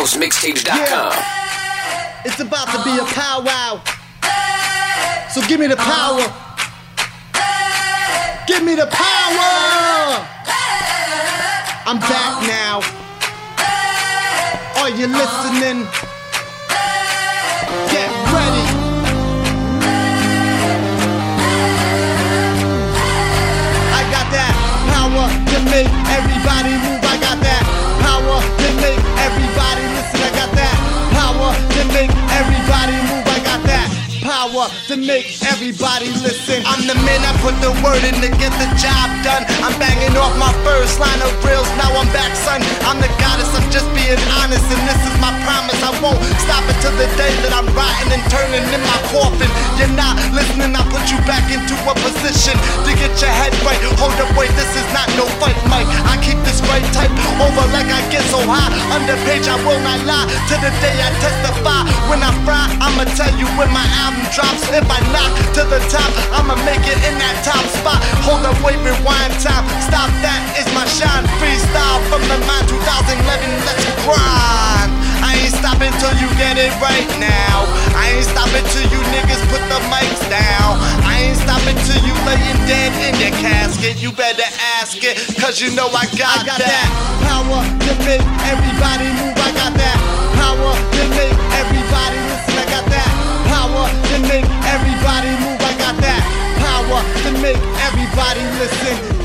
WestCoastMixtapes.com. Yeah. It's about to be a powwow. So give me the power. Give me the power. I'm back now. Are you listening? Get ready. I got that power to make everybody move. To make everybody listen. I'm the man that put the word in to get the job done. I'm banging off my first line of reels. Now I'm back, son. I'm the goddess. I'm just being honest, and this is my promise. I won't stop until the day that I'm rotting and turning in my coffin. You're not listening. I put you back into a position to get your head right. Hold up, wait. This is not no fight, Mike. I keep this Underpage, I will not lie. To the day I testify. When I fry, I'ma tell you when my album drops. If I knock to the top, I'ma make it in that top spot. Hold up, wait, rewind time. Stop that is my shine. Freestyle from the mind 2011. Let's grind. I ain't stopping till you get it right now. I ain't stopping till you niggas put the mics down. I ain't stopping till you laying dead in your casket. You better ask it, cause you know I got, I got that. that to make everybody move. I got that power to make everybody listen. I got that power to make everybody move. I got that power to make everybody listen.